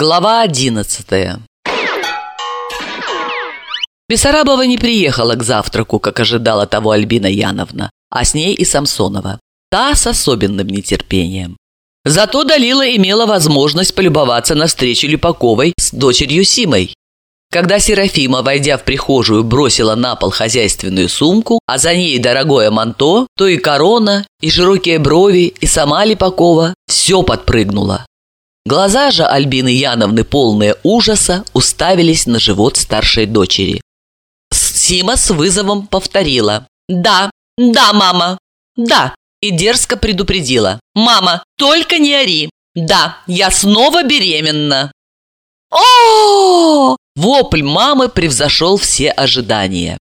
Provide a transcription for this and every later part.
Глава одиннадцатая Бессарабова не приехала к завтраку, как ожидала того Альбина Яновна, а с ней и Самсонова. Та с особенным нетерпением. Зато Далила имела возможность полюбоваться на встречу Липаковой с дочерью Симой. Когда Серафима, войдя в прихожую, бросила на пол хозяйственную сумку, а за ней дорогое манто, то и корона, и широкие брови, и сама Липакова все подпрыгнуло. Глаза же Альбины Яновны, полные ужаса, уставились на живот старшей дочери. Сима с вызовом повторила «Да, да, мама, да» и дерзко предупредила «Мама, только не ори! Да, я снова беременна!» о Вопль мамы превзошел все ожидания.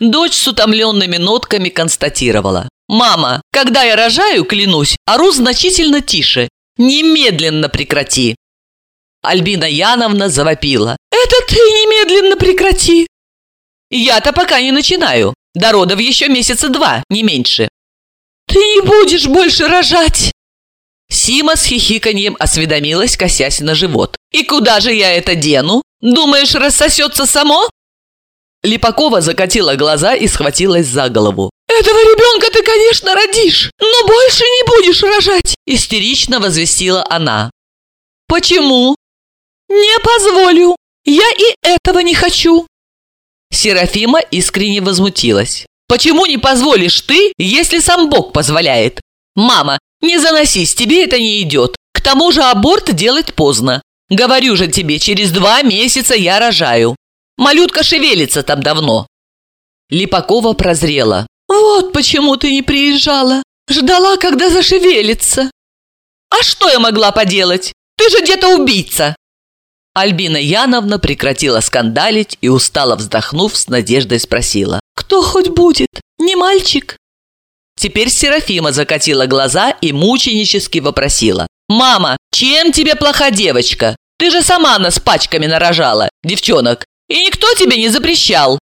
Дочь с утомленными нотками констатировала. «Мама, когда я рожаю, клянусь, ору значительно тише. Немедленно прекрати!» Альбина Яновна завопила. «Это ты немедленно прекрати!» «Я-то пока не начинаю. До родов еще месяца два, не меньше». «Ты не будешь больше рожать!» Сима с хихиканьем осведомилась, косясь на живот. «И куда же я это дену? Думаешь, рассосется само?» Липакова закатила глаза и схватилась за голову. «Этого ребенка ты, конечно, родишь, но больше не будешь рожать!» Истерично возвестила она. «Почему?» «Не позволю! Я и этого не хочу!» Серафима искренне возмутилась. «Почему не позволишь ты, если сам Бог позволяет? Мама, не заносись, тебе это не идет. К тому же аборт делать поздно. Говорю же тебе, через два месяца я рожаю. Малютка шевелится там давно». Липакова прозрела. «Вот почему ты не приезжала. Ждала, когда зашевелится». «А что я могла поделать? Ты же где-то убийца!» Альбина Яновна прекратила скандалить и, устало вздохнув, с надеждой спросила. «Кто хоть будет? Не мальчик?» Теперь Серафима закатила глаза и мученически вопросила. «Мама, чем тебе плоха девочка? Ты же сама нас пачками нарожала, девчонок, и никто тебе не запрещал!»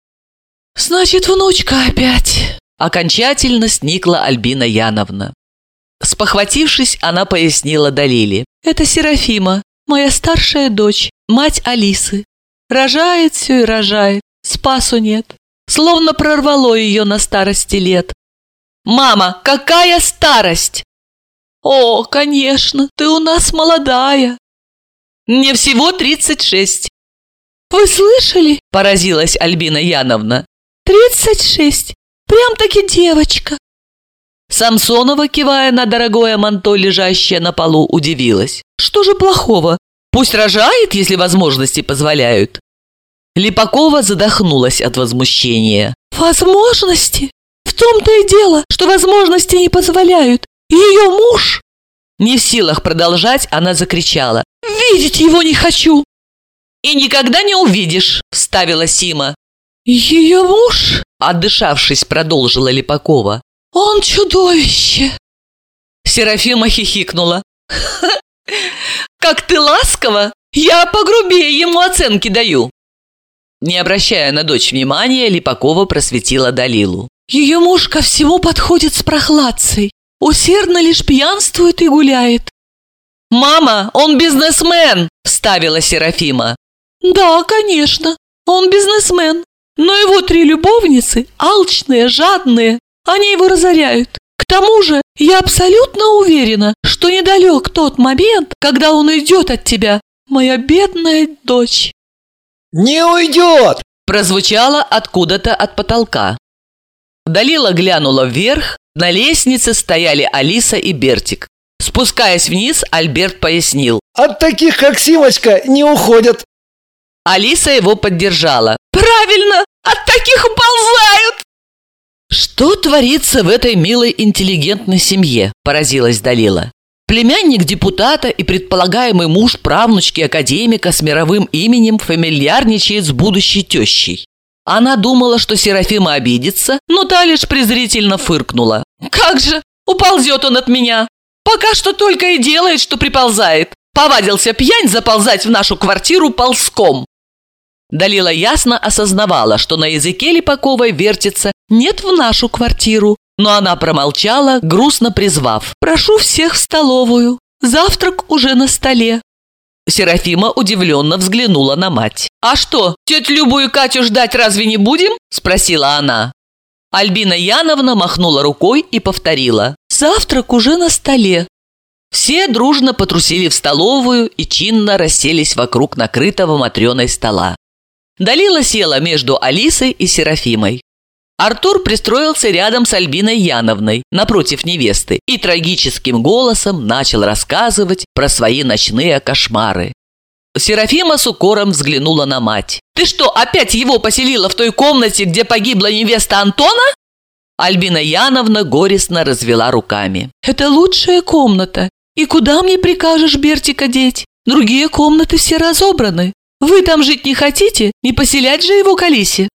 «Значит, внучка опять!» Окончательно сникла Альбина Яновна. Спохватившись, она пояснила Далиле. «Это Серафима, моя старшая дочь, мать Алисы. Рожает все и рожает, спасу нет. Словно прорвало ее на старости лет. «Мама, какая старость?» «О, конечно, ты у нас молодая». «Мне всего тридцать шесть». «Вы слышали?» – поразилась Альбина Яновна. «Тридцать шесть! Прям-таки девочка!» Самсонова, кивая на дорогое манто, лежащее на полу, удивилась. «Что же плохого? Пусть рожает, если возможности позволяют». Липакова задохнулась от возмущения. «Возможности? В том-то и дело, что возможности не позволяют. Ее муж...» Не в силах продолжать, она закричала. «Видеть его не хочу!» «И никогда не увидишь», – вставила Сима. «Ее муж?» – отдышавшись, продолжила Липакова. «Он чудовище!» Серафима хихикнула. «Как ты ласково! Я погрубее ему оценки даю!» Не обращая на дочь внимания, Липакова просветила Далилу. Ее муж ко всему подходит с прохладцей. Усердно лишь пьянствует и гуляет. «Мама, он бизнесмен!» – вставила Серафима. «Да, конечно, он бизнесмен. Но его три любовницы, алчные, жадные, они его разоряют. К тому же я абсолютно уверена, что недалек тот момент, когда он уйдет от тебя, моя бедная дочь». «Не уйдет!» – прозвучало откуда-то от потолка. Далила глянула вверх, на лестнице стояли Алиса и Бертик. Спускаясь вниз, Альберт пояснил. «От таких, как Симочка, не уходят!» Алиса его поддержала. «Правильно! От таких уползают!» «Что творится в этой милой интеллигентной семье?» – поразилась Далила. Племянник депутата и предполагаемый муж правнучки академика с мировым именем фамильярничает с будущей тещей. Она думала, что Серафима обидится, но та лишь презрительно фыркнула. «Как же! Уползет он от меня! Пока что только и делает, что приползает. Повадился пьянь заползать в нашу квартиру ползком». Далила ясно осознавала, что на языке Липаковой вертится «нет в нашу квартиру», но она промолчала, грустно призвав «прошу всех в столовую, завтрак уже на столе». Серафима удивленно взглянула на мать. «А что, тетю Любу и Катю ждать разве не будем?» – спросила она. Альбина Яновна махнула рукой и повторила. «Завтрак уже на столе». Все дружно потрусили в столовую и чинно расселись вокруг накрытого матреной стола. Далила села между Алисой и Серафимой. Артур пристроился рядом с Альбиной Яновной, напротив невесты, и трагическим голосом начал рассказывать про свои ночные кошмары. Серафима с укором взглянула на мать. «Ты что, опять его поселила в той комнате, где погибла невеста Антона?» Альбина Яновна горестно развела руками. «Это лучшая комната. И куда мне прикажешь Бертика деть? Другие комнаты все разобраны. Вы там жить не хотите? Не поселять же его к Алисе?»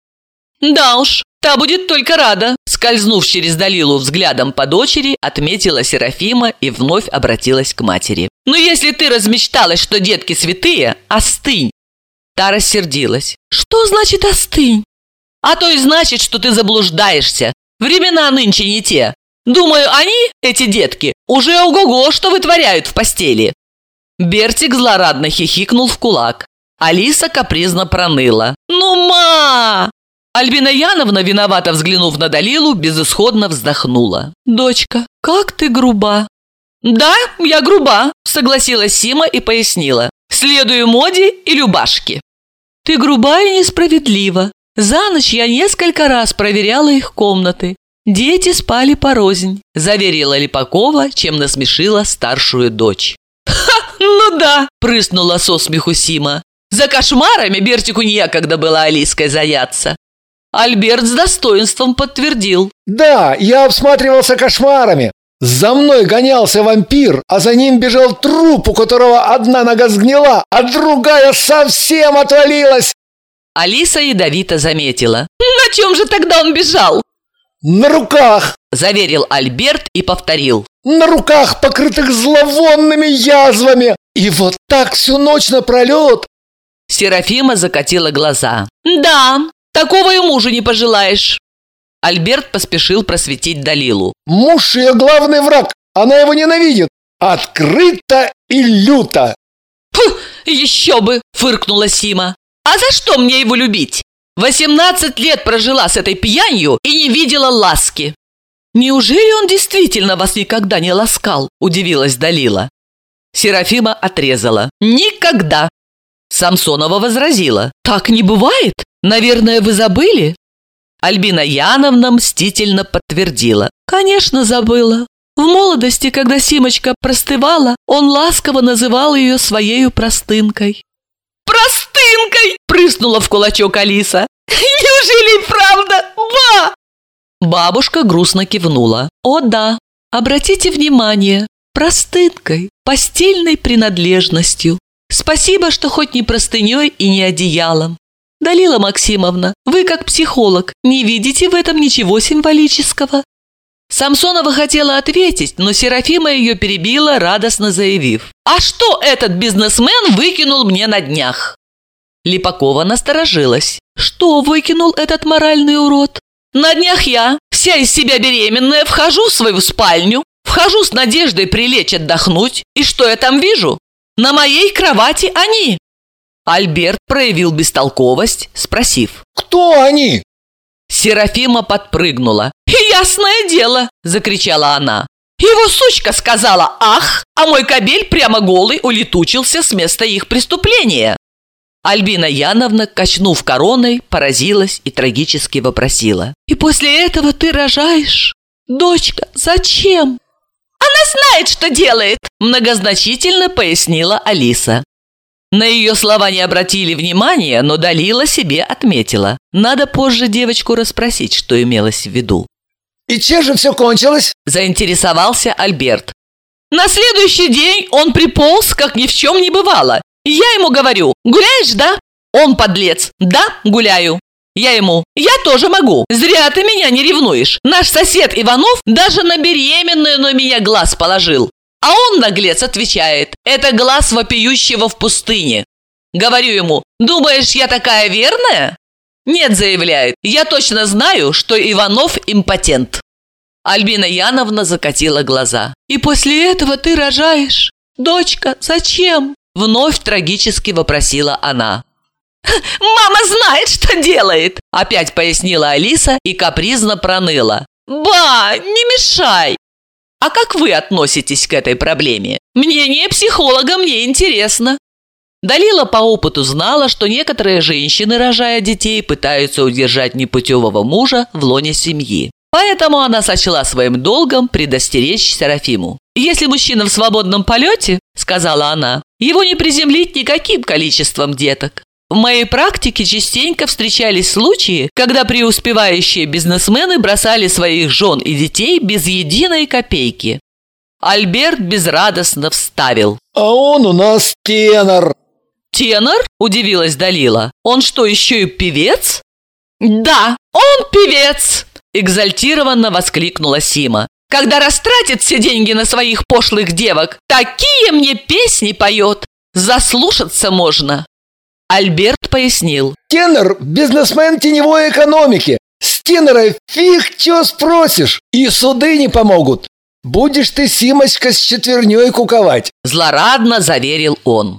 «Да уж, та будет только рада», скользнув через Далилу взглядом по дочери, отметила Серафима и вновь обратилась к матери. «Ну если ты размечталась, что детки святые, остынь!» Та рассердилась. «Что значит остынь?» «А то и значит, что ты заблуждаешься. Времена нынче не те. Думаю, они, эти детки, уже ого-го, что вытворяют в постели». Бертик злорадно хихикнул в кулак. Алиса капризно проныла. «Ну, ма!» Альбина Яновна, виновато взглянув на Далилу, безысходно вздохнула. «Дочка, как ты груба!» «Да, я груба», – согласилась Сима и пояснила. «Следую моде и любашке». «Ты груба и несправедлива. За ночь я несколько раз проверяла их комнаты. Дети спали порознь», – заверила Липакова, чем насмешила старшую дочь. «Ха, ну да!» – прыснула со смеху Сима. «За кошмарами Бертику некогда было Алиской заняться. Альберт с достоинством подтвердил. Да, я обсматривался кошмарами. За мной гонялся вампир, а за ним бежал труп, у которого одна нога сгнила, а другая совсем отвалилась. Алиса ядовито заметила. «На чем же тогда он бежал?» «На руках!» – заверил Альберт и повторил. «На руках, покрытых зловонными язвами! И вот так всю ночь напролет!» Серафима закатила глаза. «Да, Такого и мужу не пожелаешь!» Альберт поспешил просветить Далилу. «Муж ее главный враг! Она его ненавидит! Открыто и люто!» «Фу, еще бы!» – фыркнула Сима. «А за что мне его любить? Восемнадцать лет прожила с этой пьянью и не видела ласки!» «Неужели он действительно вас никогда не ласкал?» – удивилась Далила. Серафима отрезала. «Никогда!» Самсонова возразила. «Так не бывает? Наверное, вы забыли?» Альбина Яновна мстительно подтвердила. «Конечно, забыла. В молодости, когда Симочка простывала, он ласково называл ее своею простынкой». «Простынкой!» – прыснула в кулачок Алиса. «Неужели правда? Ба!» Бабушка грустно кивнула. «О да, обратите внимание, простынкой, постельной принадлежностью. Спасибо, что хоть не простыней и не одеялом. Далила Максимовна, вы как психолог не видите в этом ничего символического? Самсонова хотела ответить, но Серафима ее перебила, радостно заявив. «А что этот бизнесмен выкинул мне на днях?» Липакова насторожилась. «Что выкинул этот моральный урод?» «На днях я, вся из себя беременная, вхожу в свою спальню, вхожу с надеждой прилечь отдохнуть, и что я там вижу? На моей кровати они!» Альберт проявил бестолковость, спросив. «Кто они?» Серафима подпрыгнула. «Ясное дело!» – закричала она. Его сучка сказала «Ах!», а мой кобель прямо голый улетучился с места их преступления. Альбина Яновна, качнув короной, поразилась и трагически вопросила. «И после этого ты рожаешь? Дочка, зачем?» «Она знает, что делает!» Многозначительно пояснила Алиса. На ее слова не обратили внимания, но Далила себе отметила. Надо позже девочку расспросить, что имелось в виду. «И чем же все кончилось?» – заинтересовался Альберт. На следующий день он приполз, как ни в чем не бывало. Я ему говорю, гуляешь, да? Он подлец, да, гуляю. Я ему, я тоже могу. Зря ты меня не ревнуешь. Наш сосед Иванов даже на беременную на меня глаз положил. А он, наглец, отвечает, это глаз вопиющего в пустыне. Говорю ему, думаешь, я такая верная? Нет, заявляет, я точно знаю, что Иванов импотент. Альбина Яновна закатила глаза. И после этого ты рожаешь? Дочка, зачем? Вновь трагически вопросила она. «Мама знает, что делает!» Опять пояснила Алиса и капризно проныла. «Ба, не мешай!» «А как вы относитесь к этой проблеме? Мнение психолога мне интересно!» Далила по опыту знала, что некоторые женщины, рожая детей, пытаются удержать непутевого мужа в лоне семьи. Поэтому она сочла своим долгом предостеречь Серафиму. «Если мужчина в свободном полете, — сказала она, — его не приземлить никаким количеством деток. В моей практике частенько встречались случаи, когда преуспевающие бизнесмены бросали своих жен и детей без единой копейки. Альберт безрадостно вставил. «А он у нас тенор!» «Тенор?» – удивилась Далила. «Он что, еще и певец?» «Да, он певец!» – экзальтированно воскликнула Сима. «Когда растратит все деньги на своих пошлых девок, такие мне песни поет! Заслушаться можно!» Альберт пояснил. Тенор – бизнесмен теневой экономики. С тенора фиг чё спросишь, и суды не помогут. Будешь ты, Симочка, с четверней куковать. Злорадно заверил он.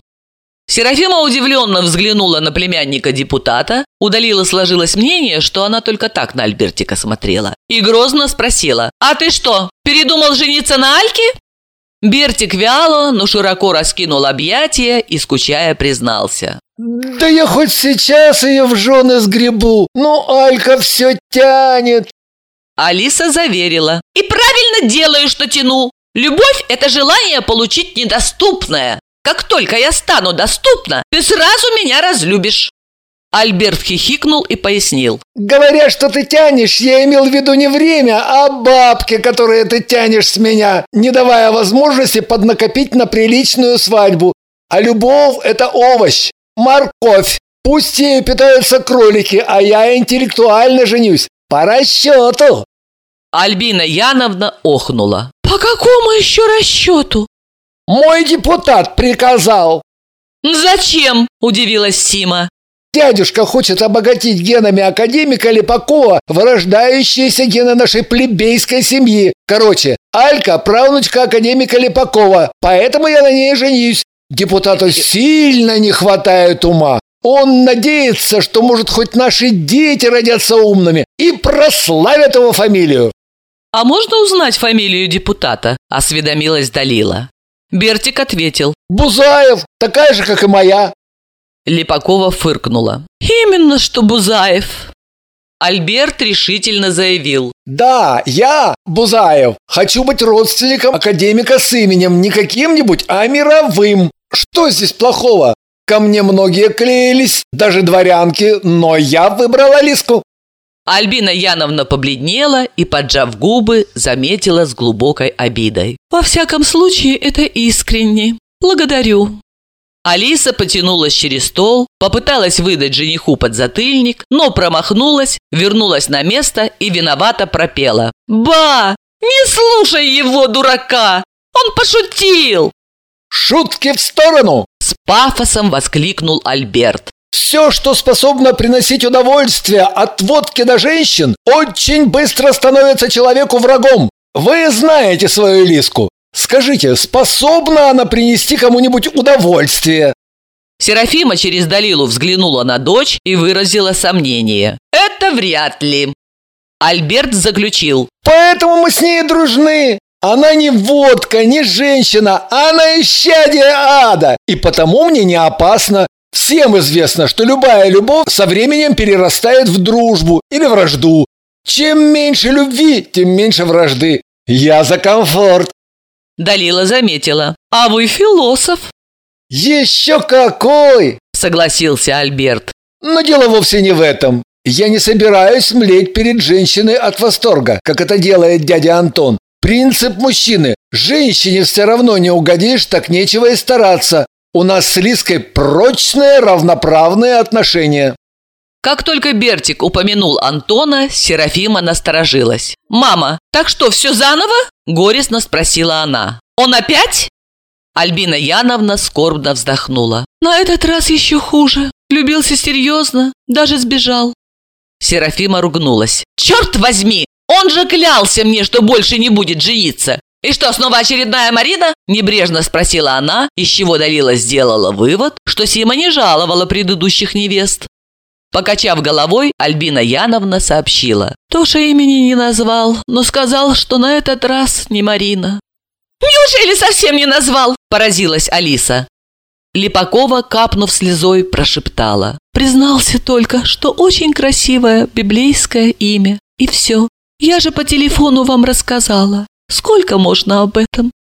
Серафима удивленно взглянула на племянника депутата, удалила сложилось мнение, что она только так на Альбертика смотрела, и грозно спросила, «А ты что, передумал жениться на Альке?» Бертик вяло, но широко раскинул объятия и, скучая, признался. Да я хоть сейчас ее в жены сгребу, но Алька все тянет. Алиса заверила. И правильно делаю, что тяну. Любовь – это желание получить недоступное. Как только я стану доступна, ты сразу меня разлюбишь. Альберт хихикнул и пояснил. Говоря, что ты тянешь, я имел в виду не время, а бабки, которые ты тянешь с меня, не давая возможности поднакопить на приличную свадьбу. А любовь – это овощ, морковь. Пусть ею питаются кролики, а я интеллектуально женюсь. По расчету. Альбина Яновна охнула. По какому еще расчету? Мой депутат приказал. Зачем? Удивилась Сима. Дядюшка хочет обогатить генами академика Липакова вырождающиеся гены нашей плебейской семьи. Короче, Алька – правнучка академика Липакова, поэтому я на ней женюсь. Депутату сильно не хватает ума. Он надеется, что, может, хоть наши дети родятся умными и прославят его фамилию. «А можно узнать фамилию депутата?» – осведомилась Далила. Бертик ответил. «Бузаев, такая же, как и моя». Липакова фыркнула. «Именно что Бузаев». Альберт решительно заявил. «Да, я, Бузаев, хочу быть родственником академика с именем не каким-нибудь, а мировым. Что здесь плохого? Ко мне многие клеились, даже дворянки, но я выбрала Лиску». Альбина Яновна побледнела и, поджав губы, заметила с глубокой обидой. «Во всяком случае, это искренне. Благодарю». Алиса потянулась через стол, попыталась выдать жениху подзатыльник, но промахнулась, вернулась на место и виновато пропела. «Ба! Не слушай его, дурака! Он пошутил!» «Шутки в сторону!» С пафосом воскликнул Альберт. Все, что способно приносить удовольствие от водки до женщин, очень быстро становится человеку врагом. Вы знаете свою Лиску. Скажите, способна она принести кому-нибудь удовольствие? Серафима через Далилу взглянула на дочь и выразила сомнение. Это вряд ли. Альберт заключил. Поэтому мы с ней дружны. Она не водка, не женщина, она исчадие ада. И потому мне не опасно. Всем известно, что любая любовь со временем перерастает в дружбу или вражду. Чем меньше любви, тем меньше вражды. Я за комфорт. Далила заметила. А вы философ. Еще какой! Согласился Альберт. Но дело вовсе не в этом. Я не собираюсь млеть перед женщиной от восторга, как это делает дядя Антон. Принцип мужчины. Женщине все равно не угодишь, так нечего и стараться. У нас с Лиской прочные равноправные отношения. Как только Бертик упомянул Антона, Серафима насторожилась. «Мама, так что, все заново?» – горестно спросила она. «Он опять?» Альбина Яновна скорбно вздохнула. «На этот раз еще хуже. Любился серьезно, даже сбежал». Серафима ругнулась. «Черт возьми! Он же клялся мне, что больше не будет жениться! «И что, снова очередная Марина?» – небрежно спросила она, из чего Далила сделала вывод, что Сима не жаловала предыдущих невест. Покачав головой, Альбина Яновна сообщила. «Тоша имени не назвал, но сказал, что на этот раз не Марина». «Неужели совсем не назвал?» – поразилась Алиса. Липакова, капнув слезой, прошептала. «Признался только, что очень красивое библейское имя. И все. Я же по телефону вам рассказала. Сколько можно об этом?»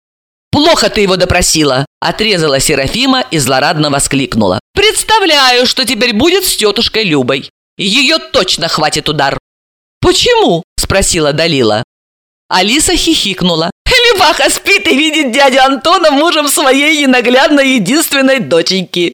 «Плохо ты его допросила!» – отрезала Серафима и злорадно воскликнула. «Представляю, что теперь будет с тетушкой Любой. Ее точно хватит удар!» «Почему?» – спросила Далила. Алиса хихикнула. Леваха спит и видит дядю Антона мужем своей ненаглядной единственной доченьки.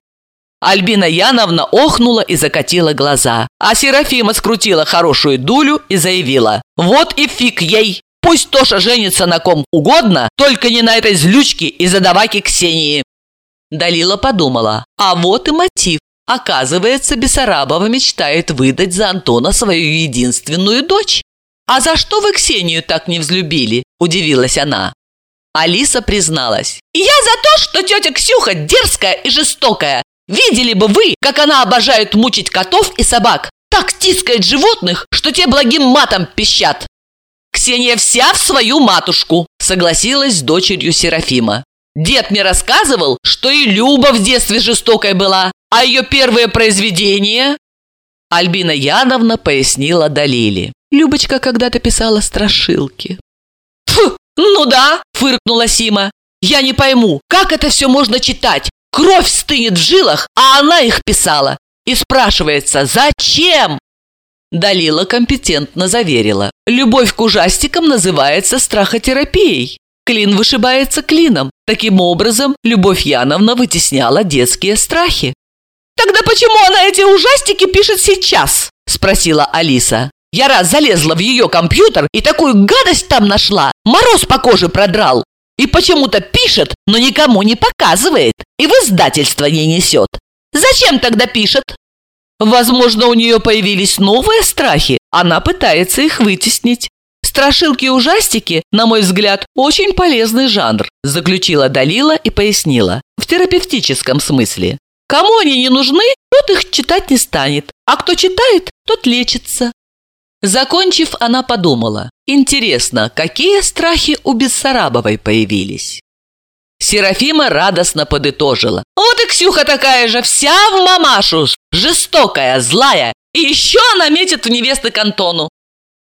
Альбина Яновна охнула и закатила глаза, а Серафима скрутила хорошую дулю и заявила «Вот и фиг ей! Пусть Тоша женится на ком угодно, только не на этой злючке и задаваки Ксении!» Далила подумала, а вот и мотив. Оказывается, Бессарабова мечтает выдать за Антона свою единственную дочь. «А за что вы Ксению так не взлюбили?» – удивилась она. Алиса призналась. «Я за то, что тетя Ксюха дерзкая и жестокая. Видели бы вы, как она обожает мучить котов и собак. Так тискает животных, что те благим матом пищат». «Ксения вся в свою матушку», – согласилась с дочерью Серафима. «Дед мне рассказывал, что и Люба в детстве жестокой была, а ее первое произведение...» Альбина Яновна пояснила Далиле. Любочка когда-то писала страшилки. «Фу, ну да!» – фыркнула Сима. «Я не пойму, как это все можно читать? Кровь стынет в жилах, а она их писала. И спрашивается, зачем?» Далила компетентно заверила. Любовь к ужастикам называется страхотерапией. Клин вышибается клином. Таким образом, Любовь Яновна вытесняла детские страхи. «Тогда почему она эти ужастики пишет сейчас?» – спросила Алиса. Я раз залезла в ее компьютер и такую гадость там нашла. Мороз по коже продрал. И почему-то пишет, но никому не показывает. И в издательство не несет. Зачем тогда пишет? Возможно, у нее появились новые страхи. Она пытается их вытеснить. Страшилки-ужастики, на мой взгляд, очень полезный жанр, заключила Далила и пояснила. В терапевтическом смысле. Кому они не нужны, тот их читать не станет, а кто читает, тот лечится. Закончив, она подумала, интересно, какие страхи у Бессарабовой появились? Серафима радостно подытожила. Вот и Ксюха такая же, вся в мамашу, жестокая, злая, и еще она метит в невесты к Антону.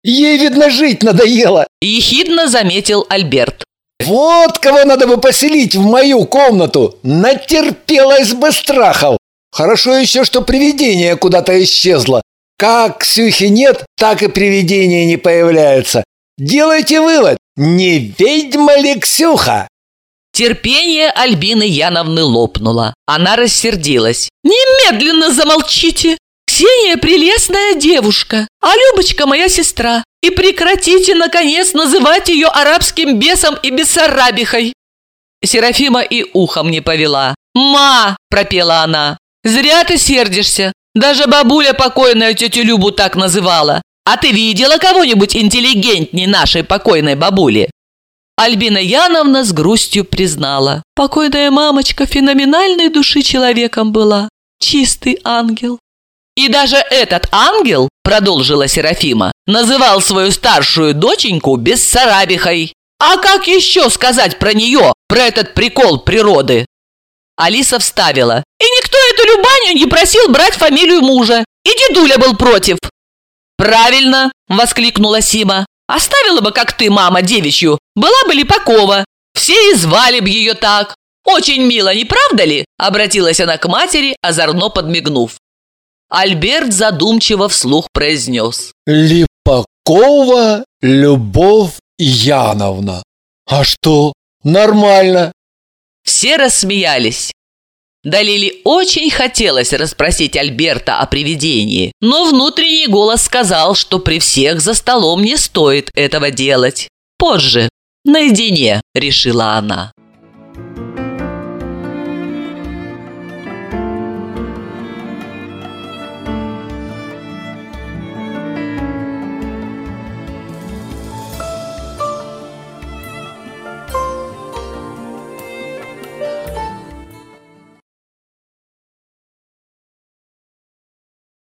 Ей, видно, жить надоело. Ехидно заметил Альберт. Вот кого надо бы поселить в мою комнату. Натерпелась бы страхов. Хорошо еще, что привидение куда-то исчезло. Как Ксюхи нет, так и привидения не появляются. Делайте вывод, не ведьма ли Ксюха? Терпение Альбины Яновны лопнуло. Она рассердилась. «Немедленно замолчите! Ксения прелестная девушка, а Любочка моя сестра. И прекратите, наконец, называть ее арабским бесом и бессарабихой!» Серафима и ухом не повела. «Ма!» – пропела она. «Зря ты сердишься. Даже бабуля покойная тетю Любу так называла. А ты видела кого-нибудь интеллигентней нашей покойной бабули?» Альбина Яновна с грустью признала. Покойная мамочка феноменальной души человеком была. Чистый ангел. «И даже этот ангел, — продолжила Серафима, — называл свою старшую доченьку Бессарабихой. А как еще сказать про нее, про этот прикол природы?» Алиса вставила. «И никто эту Любаню не просил брать фамилию мужа. И дедуля был против». «Правильно!» – воскликнула Сима. «Оставила бы, как ты, мама, девичью. Была бы Липакова. Все и звали бы ее так. Очень мило, не правда ли?» – обратилась она к матери, озорно подмигнув. Альберт задумчиво вслух произнес. «Липакова Любовь Яновна. А что, нормально?» Все рассмеялись. Далили очень хотелось расспросить Альберта о привидении, но внутренний голос сказал, что при всех за столом не стоит этого делать. Позже, наедине, решила она.